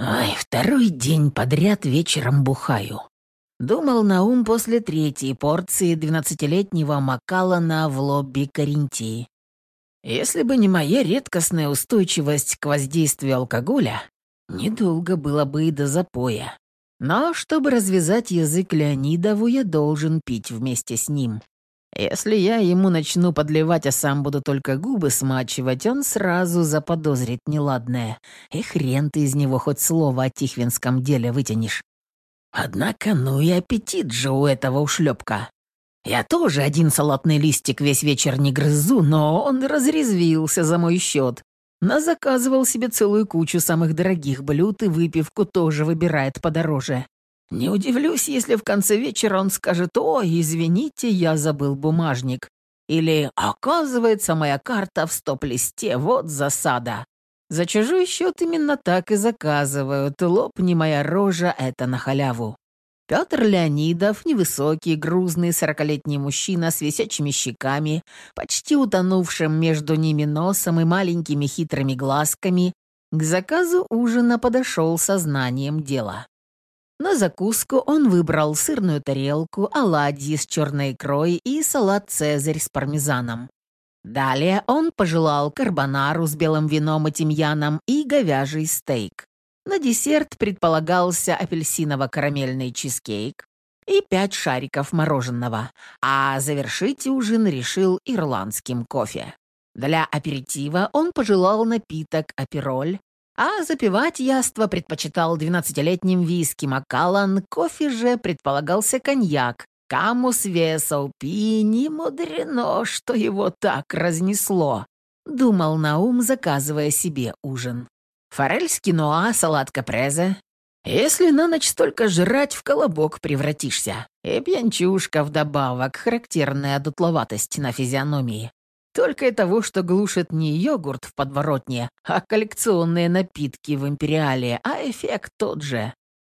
Ай, второй день подряд вечером бухаю. Думал Наум после третьей порции двенадцатилетнего Макалана в лобби Каринтии. Если бы не моя редкостная устойчивость к воздействию алкоголя, недолго было бы и до запоя. Но чтобы развязать язык Леонидову, я должен пить вместе с ним. Если я ему начну подливать, а сам буду только губы смачивать, он сразу заподозрит неладное. И хрен ты из него хоть слово о тихвинском деле вытянешь. Однако, ну и аппетит же у этого ушлепка. Я тоже один салатный листик весь вечер не грызу, но он разрезвился за мой счет. Назаказывал себе целую кучу самых дорогих блюд и выпивку тоже выбирает подороже. Не удивлюсь, если в конце вечера он скажет «Ой, извините, я забыл бумажник». Или «Оказывается, моя карта в стоп-листе, вот засада». За чужой счет именно так и заказывают. Лопни моя рожа — это на халяву. Петр Леонидов, невысокий, грузный, сорокалетний мужчина с висячими щеками, почти утонувшим между ними носом и маленькими хитрыми глазками, к заказу ужина подошел сознанием дела. На закуску он выбрал сырную тарелку, оладьи с черной икрой и салат «Цезарь» с пармезаном. Далее он пожелал карбонару с белым вином и тимьяном и говяжий стейк. На десерт предполагался апельсиново-карамельный чизкейк и пять шариков мороженого, а завершить ужин решил ирландским кофе. Для аперитива он пожелал напиток апероль, а запивать яство предпочитал 12-летним виски Макалан, кофе же предполагался коньяк. Камус весов пи, не мудрено, что его так разнесло. Думал Наум, заказывая себе ужин. Форель с киноа, салат капрезе. Если на ночь столько жрать, в колобок превратишься. И пьянчушка вдобавок, характерная дутловатость на физиономии. Только и того, что глушит не йогурт в подворотне, а коллекционные напитки в империале, а эффект тот же.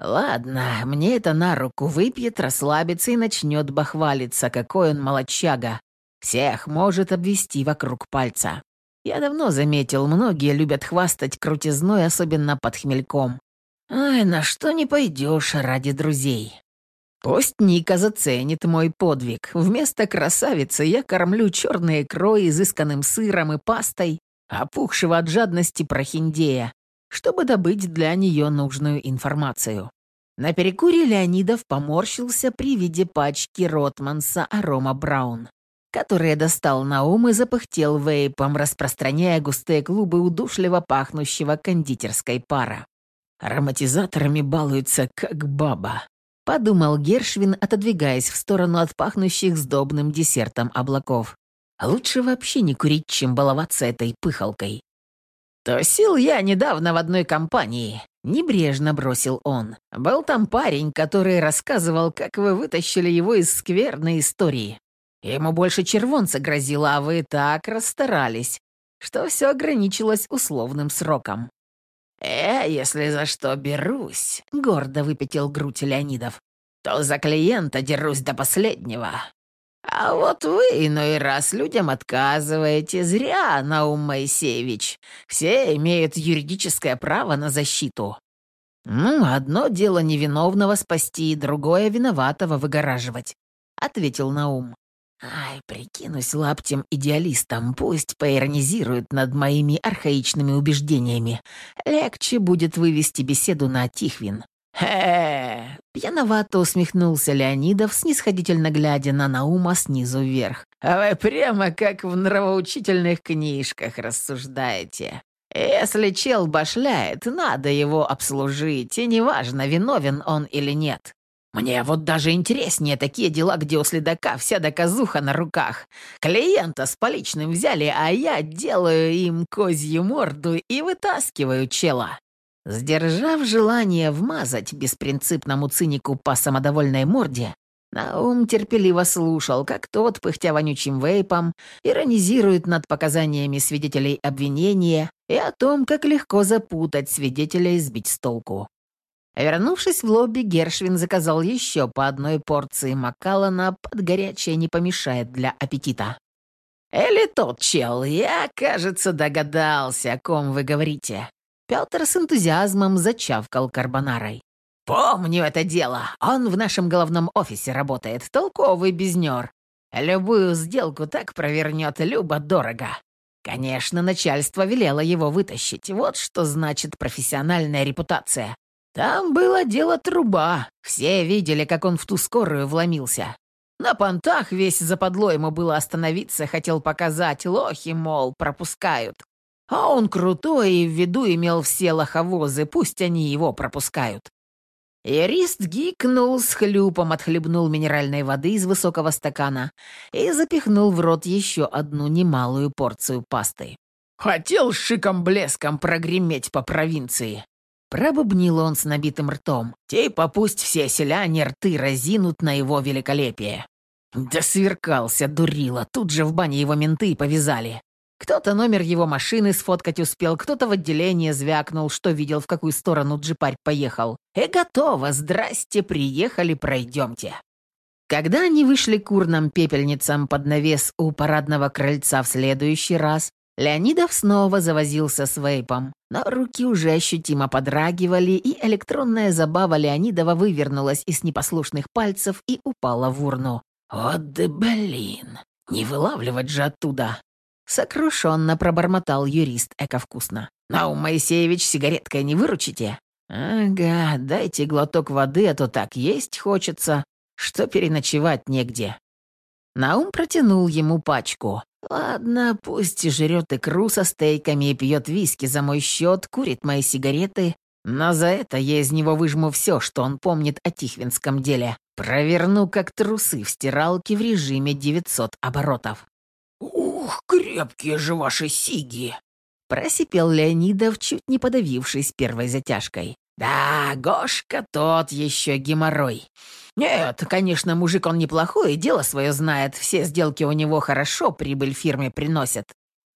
Ладно, мне это на руку выпьет, расслабится и начнет бахвалиться, какой он молочага. Всех может обвести вокруг пальца. Я давно заметил, многие любят хвастать крутизной, особенно под хмельком. Ай, на что не пойдешь ради друзей. Пусть Ника заценит мой подвиг. Вместо красавицы я кормлю черной икрой, изысканным сыром и пастой, опухшего от жадности прохиндея, чтобы добыть для нее нужную информацию. На перекуре Леонидов поморщился при виде пачки Ротманса Арома Браун, который достал на ум и запыхтел вейпом, распространяя густые клубы удушливо пахнущего кондитерской пара. Ароматизаторами балуются, как баба. Подумал Гершвин, отодвигаясь в сторону от пахнущих сдобным десертом облаков. Лучше вообще не курить, чем баловаться этой пыхалкой. «Тусил я недавно в одной компании», — небрежно бросил он. «Был там парень, который рассказывал, как вы вытащили его из скверной истории. Ему больше червонца грозило, а вы так расстарались, что все ограничилось условным сроком. «Э, если за что берусь», — гордо выпятил грудь Леонидов, «то за клиента дерусь до последнего. А вот вы иной раз людям отказываете. Зря, Наум Моисеевич. Все имеют юридическое право на защиту. Ну, одно дело невиновного спасти, другое виноватого выгораживать», — ответил Наум. Ай, прикинусь лаптем идеалистом, пусть поиронизирует над моими архаичными убеждениями. Легче будет вывести беседу на Тихвин. «Хе!» — пьяновато усмехнулся Леонидов, снисходительно глядя на Наума снизу вверх. «А вы прямо как в нравоучительных книжках рассуждаете. Если чел башляет, надо его обслужить, и неважно, виновен он или нет. Мне вот даже интереснее такие дела, где у следака вся доказуха на руках. Клиента с поличным взяли, а я делаю им козью морду и вытаскиваю чела. Сдержав желание вмазать беспринципному цинику по самодовольной морде, Наум терпеливо слушал, как тот, пыхтя вонючим вейпом, иронизирует над показаниями свидетелей обвинения и о том, как легко запутать свидетеля и сбить с толку. Вернувшись в лобби, Гершвин заказал еще по одной порции Макалана, под горячее не помешает для аппетита. «Или тот чел, я, кажется, догадался, о ком вы говорите. Петр с энтузиазмом зачавкал карбонарой. «Помню это дело. Он в нашем головном офисе работает. Толковый безнер. Любую сделку так провернет любо-дорого. Конечно, начальство велело его вытащить. Вот что значит профессиональная репутация. Там было дело труба. Все видели, как он в ту скорую вломился. На понтах весь западло ему было остановиться, хотел показать, лохи, мол, пропускают. А он крутой и в виду имел все лоховозы, пусть они его пропускают. Юрист гикнул, с хлюпом отхлебнул минеральной воды из высокого стакана и запихнул в рот еще одну немалую порцию пасты. «Хотел шиком-блеском прогреметь по провинции!» Пробубнил он с набитым ртом. Типа пусть все селяне рты разинут на его великолепие. Да сверкался, дурила. Тут же в бане его менты повязали. Кто-то номер его машины сфоткать успел, кто-то в отделение звякнул, что видел, в какую сторону джипарь поехал. И готово, здрасте, приехали, пройдемте. Когда они вышли к урным пепельницам под навес у парадного крыльца в следующий раз, Леонидов снова завозился с вейпом, но руки уже ощутимо подрагивали, и электронная забава Леонидова вывернулась из непослушных пальцев и упала в урну. «Вот да блин! Не вылавливать же оттуда!» Сокрушенно пробормотал юрист эко-вкусно. «Наум Моисеевич, сигареткой не выручите?» «Ага, дайте глоток воды, а то так есть хочется, что переночевать негде». Наум протянул ему пачку. «Ладно, пусть жрет икру со стейками и пьет виски за мой счет, курит мои сигареты, но за это я из него выжму все, что он помнит о Тихвинском деле. Проверну, как трусы в стиралке в режиме 900 оборотов». «Ух, крепкие же ваши сиги!» Просипел Леонидов, чуть не подавившись первой затяжкой. «Да, Гошка тот еще геморрой. Нет, конечно, мужик он неплохой, дело свое знает, все сделки у него хорошо прибыль фирме приносят.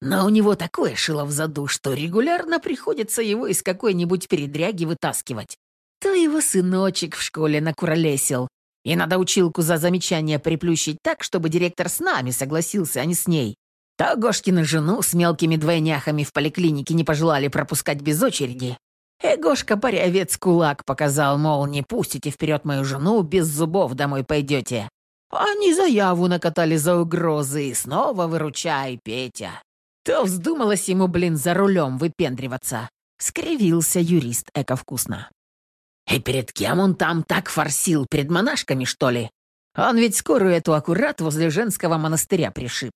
Но у него такое шило в заду, что регулярно приходится его из какой-нибудь передряги вытаскивать. То его сыночек в школе накуролесил, и надо училку за замечание приплющить так, чтобы директор с нами согласился, а не с ней. То Гошкину жену с мелкими двойняхами в поликлинике не пожелали пропускать без очереди. И Гошка парявец кулак показал, мол, не пустите вперед мою жену, без зубов домой пойдете. Они заяву накатали за угрозы, и снова выручай, Петя. То вздумалось ему, блин, за рулем выпендриваться. Скривился юрист эко-вкусно. И перед кем он там так форсил? Перед монашками, что ли? Он ведь скорую эту аккурат возле женского монастыря пришиб.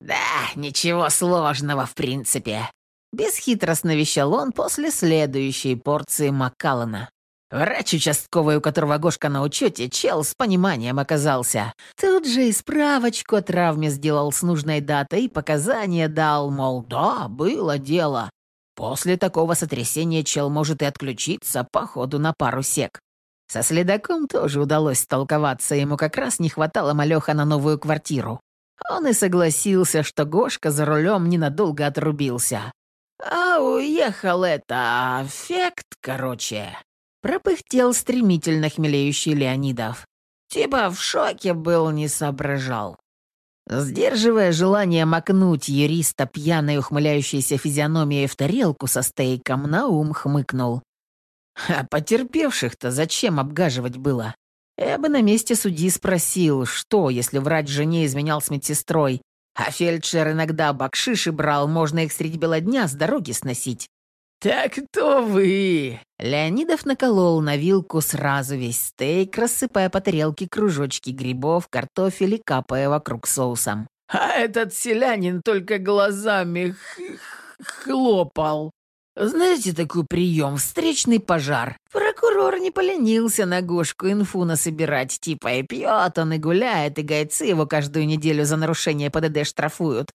Да, ничего сложного в принципе. Бесхитростно вещал он после следующей порции Маккаллана. Врач участковый, у которого Гошка на учете, чел с пониманием оказался. Тут же и справочку о травме сделал с нужной датой и показания дал, мол, да, было дело. После такого сотрясения чел может и отключиться, походу, на пару сек. Со следаком тоже удалось столковаться, ему как раз не хватало малеха на новую квартиру. Он и согласился, что Гошка за рулем ненадолго отрубился. А уехал это... эффект, короче. Пропыхтел стремительно хмелеющий Леонидов. Типа в шоке был, не соображал. Сдерживая желание макнуть юриста пьяной ухмыляющейся физиономией в тарелку со стейком, Наум хмыкнул. А потерпевших-то зачем обгаживать было? Я бы на месте судьи спросил, что, если врач жене изменял с медсестрой, а фельдшер иногда бакшиши брал, можно их средь бела дня с дороги сносить. «Так кто вы?» Леонидов наколол на вилку сразу весь стейк, рассыпая по тарелке кружочки грибов, картофель и капая вокруг соусом. «А этот селянин только глазами хлопал. Знаете такой прием? Встречный пожар. Прокурор не поленился на Гошку инфу насобирать, типа и пьет он, и гуляет, и гайцы его каждую неделю за нарушение ПДД штрафуют.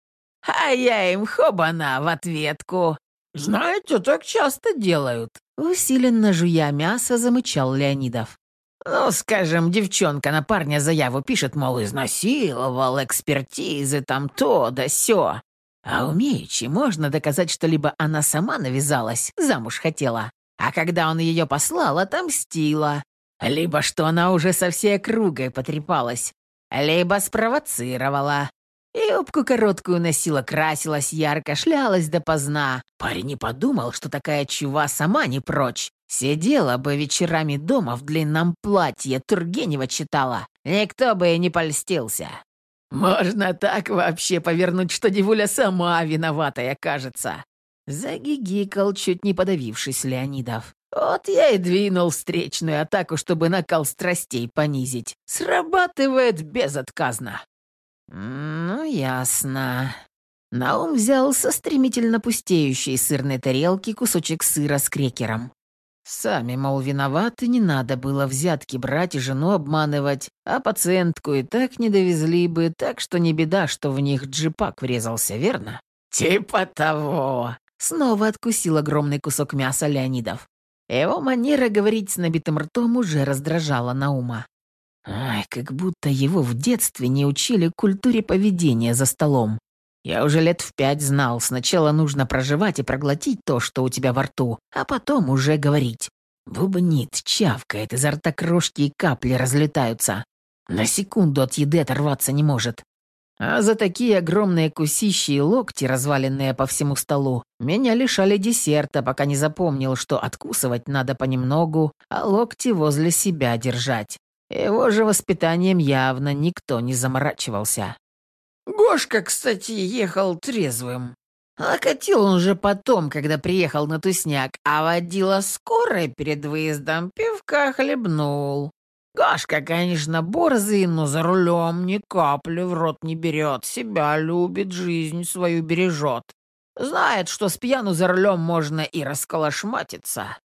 А я им хобана в ответку. «Знаете, так часто делают», — усиленно жуя мясо замычал Леонидов. «Ну, скажем, девчонка на парня заяву пишет, мол, изнасиловал, экспертизы, там то да сё. А умеючи можно доказать, что либо она сама навязалась, замуж хотела, а когда он ее послал, отомстила, либо что она уже со всей округой потрепалась, либо спровоцировала. Юбку короткую носила, красилась ярко, шлялась допоздна. Парень не подумал, что такая чува сама не прочь. Сидела бы вечерами дома в длинном платье, Тургенева читала. Никто бы и не польстился. Можно так вообще повернуть, что девуля сама виноватая кажется. Загигикал, чуть не подавившись Леонидов. Вот я и двинул встречную атаку, чтобы накал страстей понизить. Срабатывает безотказно. «Ну, ясно». Наум взял со стремительно пустеющей сырной тарелки кусочек сыра с крекером. Сами, мол, виноваты, не надо было взятки брать и жену обманывать, а пациентку и так не довезли бы, так что не беда, что в них джипак врезался, верно? Типа того. Снова откусил огромный кусок мяса Леонидов. Его манера говорить с набитым ртом уже раздражала Наума. Ай, как будто его в детстве не учили культуре поведения за столом. Я уже лет в пять знал, сначала нужно проживать и проглотить то, что у тебя во рту, а потом уже говорить. Бубнит, чавкает, изо рта крошки и капли разлетаются. На секунду от еды оторваться не может. А за такие огромные кусищи и локти, разваленные по всему столу, меня лишали десерта, пока не запомнил, что откусывать надо понемногу, а локти возле себя держать. Его же воспитанием явно никто не заморачивался. Гошка, кстати, ехал трезвым. Окатил он же потом, когда приехал на тусняк, а водила скорой перед выездом пивка хлебнул. Гошка, конечно, борзый, но за рулем ни капли в рот не берет, себя любит, жизнь свою бережет. Знает, что с пьяну за рулем можно и расколошматиться.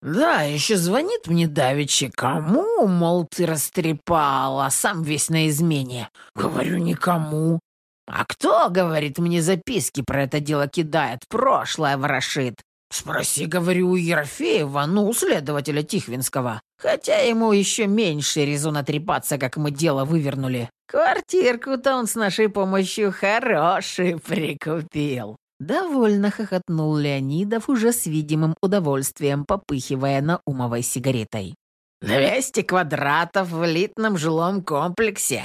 «Да, еще звонит мне давеча. Кому, мол, ты растрепал, а сам весь на измене?» Говорю, никому. «А кто, — говорит, — мне записки про это дело кидает, прошлое ворошит?» «Спроси, — говорю, — у Ерофеева, ну, у следователя Тихвинского. Хотя ему еще меньше резона трепаться, как мы дело вывернули. Квартирку-то он с нашей помощью хороший прикупил». Довольно хохотнул Леонидов уже с видимым удовольствием, попыхивая на умовой сигаретой. «Двести квадратов в элитном жилом комплексе.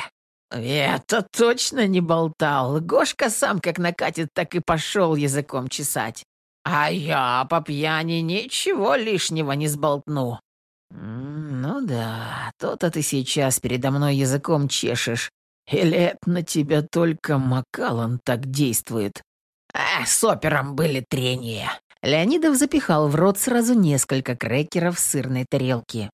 Это точно не болтал. Гошка сам как накатит, так и пошел языком чесать. А я по пьяни ничего лишнего не сболтну». «Ну да, то-то ты сейчас передо мной языком чешешь. Или это на тебя только Макалан так действует?» «А, с опером были трения». Леонидов запихал в рот сразу несколько крекеров сырной тарелки.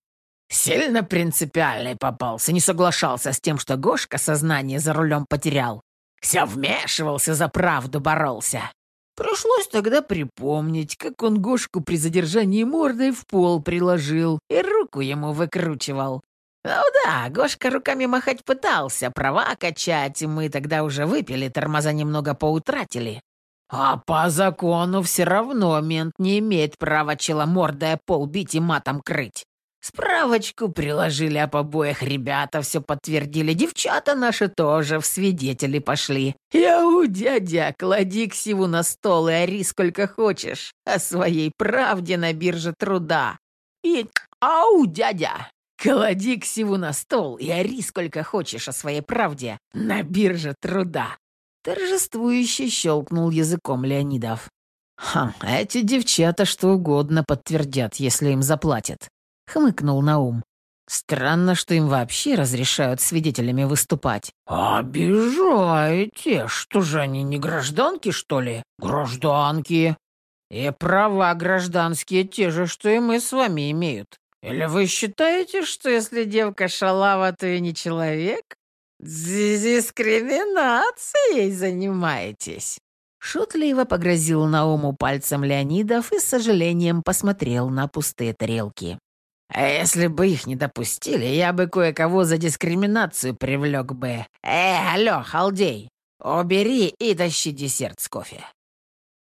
«Сильно принципиальный попался, не соглашался с тем, что Гошка сознание за рулем потерял. Все вмешивался, за правду боролся. Пришлось тогда припомнить, как он Гошку при задержании мордой в пол приложил и руку ему выкручивал. Ну да, Гошка руками махать пытался, права качать, и мы тогда уже выпили, тормоза немного поутратили. А по закону все равно мент не имеет права челомордая пол бить и матом крыть. Справочку приложили об обоих ребята, все подтвердили. Девчата наши тоже в свидетели пошли. Яу, дядя, клади ксиву на стол и ори сколько хочешь о своей правде на бирже труда. И ау, дядя, клади ксиву на стол и ори сколько хочешь о своей правде на бирже труда. Торжествующе щелкнул языком Леонидов. «Ха, эти девчата что угодно подтвердят, если им заплатят», — хмыкнул Наум. «Странно, что им вообще разрешают свидетелями выступать». «Обижаете? Что же они, не гражданки, что ли?» «Гражданки. И права гражданские те же, что и мы с вами имеют. Или вы считаете, что если девка шалава, то и не человек?» «Дискриминацией занимаетесь?» Шутливо погрозил Науму пальцем Леонидов и с сожалением посмотрел на пустые тарелки. «А если бы их не допустили, я бы кое-кого за дискриминацию привлек бы. Э, алло, халдей, убери и тащи десерт с кофе».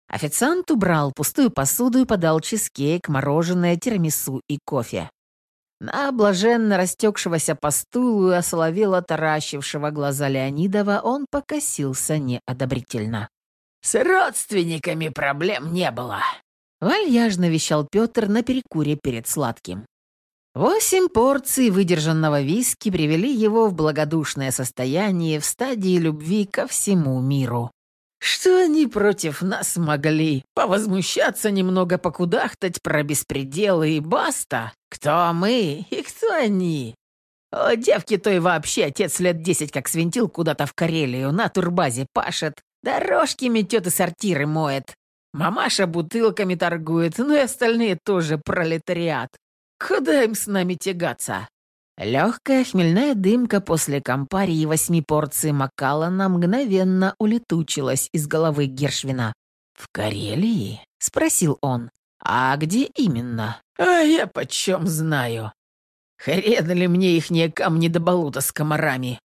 Официант убрал пустую посуду и подал чизкейк, мороженое, тирамису и кофе. На блаженно растекшегося по стулу и осоловело таращившего глаза Леонидова он покосился неодобрительно. «С родственниками проблем не было», — вальяжно вещал Петр на перекуре перед сладким. Восемь порций выдержанного виски привели его в благодушное состояние в стадии любви ко всему миру. Что они против нас могли? Повозмущаться немного, покудахтать про беспределы и баста? Кто мы и кто они? О, девки той вообще отец лет десять как свинтил куда-то в Карелию, на турбазе пашет, дорожки метет и сортиры моет. Мамаша бутылками торгует, ну и остальные тоже пролетариат. Куда им с нами тягаться? Легкая хмельная дымка после компарии восьми порций Макалана мгновенно улетучилась из головы Гершвина. «В Карелии?» — спросил он. «А где именно?» «А я почем знаю. Хрен ли мне ихние камни до болота с комарами?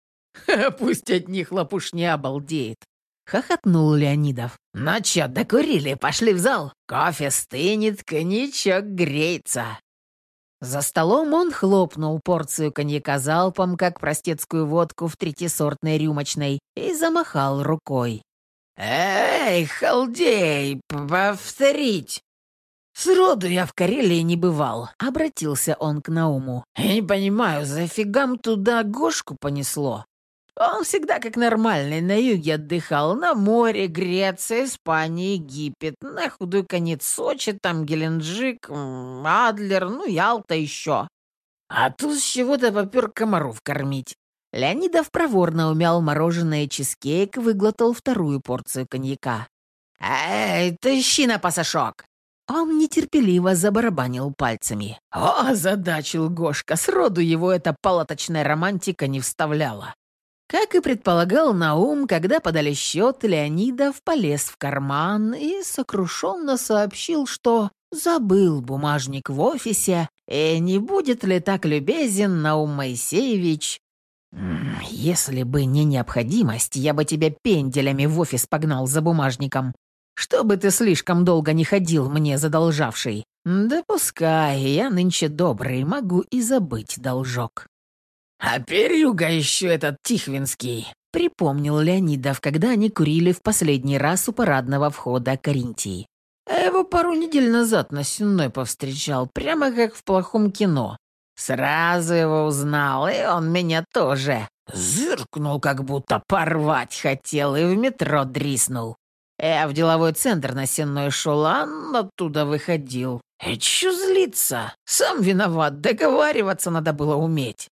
Пусть от них лопуш не обалдеет!» — хохотнул Леонидов. «Ну чё, докурили, пошли в зал? Кофе стынет, коньячок греется. За столом он хлопнул порцию коньяка залпом, как простецкую водку в третисортной рюмочной, и замахал рукой. «Эй, халдей, повторить!» «Сроду я в Карелии не бывал», — обратился он к Науму. «Я не понимаю, зафигам туда Гошку понесло?» Он всегда как нормальный на юге отдыхал, на море, Греция, Испания, Египет, на худой конец Сочи, там Геленджик, Адлер, ну, Ялта еще. А тут с чего-то попер комаров кормить. Леонидов проворно умял мороженое чизкейк, выглотал вторую порцию коньяка. «Эй, тащи на пасашок!» Он нетерпеливо забарабанил пальцами. О, задачил Гошка, сроду его эта палаточная романтика не вставляла. Как и предполагал Наум, когда подали счет, Леонидов полез в карман и сокрушенно сообщил, что забыл бумажник в офисе, и не будет ли так любезен Наум Моисеевич. «Если бы не необходимость, я бы тебя пенделями в офис погнал за бумажником, чтобы ты слишком долго не ходил мне задолжавший. Да пускай, я нынче добрый, могу и забыть должок». «А Перюга еще этот Тихвинский», — припомнил Леонидов, когда они курили в последний раз у парадного входа Каринтии. «Я его пару недель назад на Сенной повстречал, прямо как в плохом кино. Сразу его узнал, и он меня тоже. Зыркнул, как будто порвать хотел, и в метро дриснул. Я в деловой центр на Сенной шел, а он оттуда выходил. И чё злиться? Сам виноват, договариваться надо было уметь.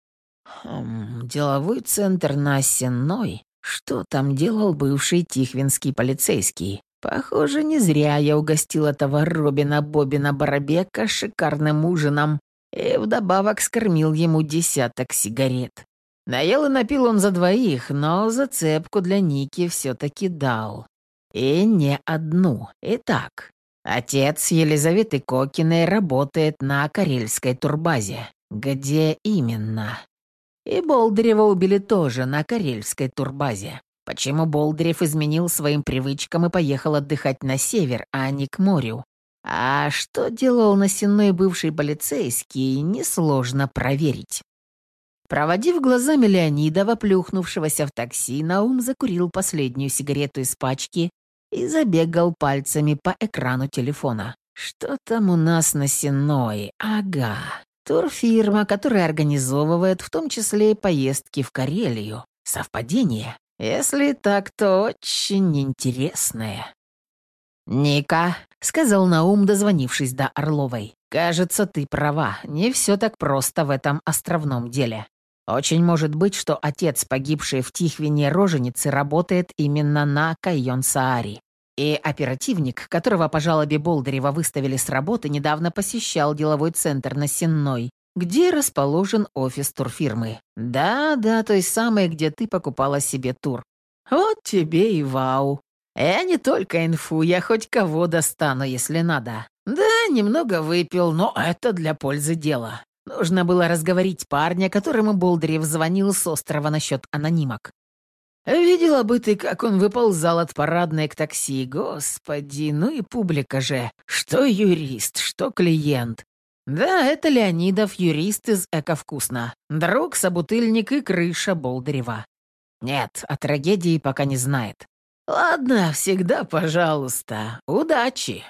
Хм, деловой центр на Осенной? Что там делал бывший тихвинский полицейский? Похоже, не зря я угостил этого Робина Бобина Барабека шикарным ужином и вдобавок скормил ему десяток сигарет. Наел и напил он за двоих, но зацепку для Ники все-таки дал. И не одну. Итак, отец Елизаветы Кокиной работает на Карельской турбазе. Где именно? И Болдырева убили тоже на Карельской турбазе. Почему Болдырев изменил своим привычкам и поехал отдыхать на север, а не к морю? А что делал на бывший полицейский, несложно проверить. Проводив глазами Леонидова, плюхнувшегося в такси, Наум закурил последнюю сигарету из пачки и забегал пальцами по экрану телефона. «Что там у нас на Сеной? Ага. Турфирма, которая организовывает в том числе и поездки в Карелию. Совпадение? Если так, то очень интересное. «Ника», — сказал Наум, дозвонившись до Орловой, — «кажется, ты права, не все так просто в этом островном деле. Очень может быть, что отец, погибший в Тихвине роженицы, работает именно на Кайон-Саари. И оперативник, которого по жалобе Болдырева выставили с работы, недавно посещал деловой центр на Сенной, где расположен офис турфирмы. Да-да, той самой, где ты покупала себе тур. Вот тебе и вау. Я не только инфу, я хоть кого достану, если надо. Да, немного выпил, но это для пользы дела. Нужно было разговорить парня, которому Болдырев звонил с острова насчет анонимок. Видела бы ты, как он выползал от парадной к такси. Господи, ну и публика же. Что юрист, что клиент. Да, это Леонидов, юрист из «Эко-вкусно». Друг, собутыльник и крыша Болдырева. Нет, о трагедии пока не знает. Ладно, всегда пожалуйста. Удачи.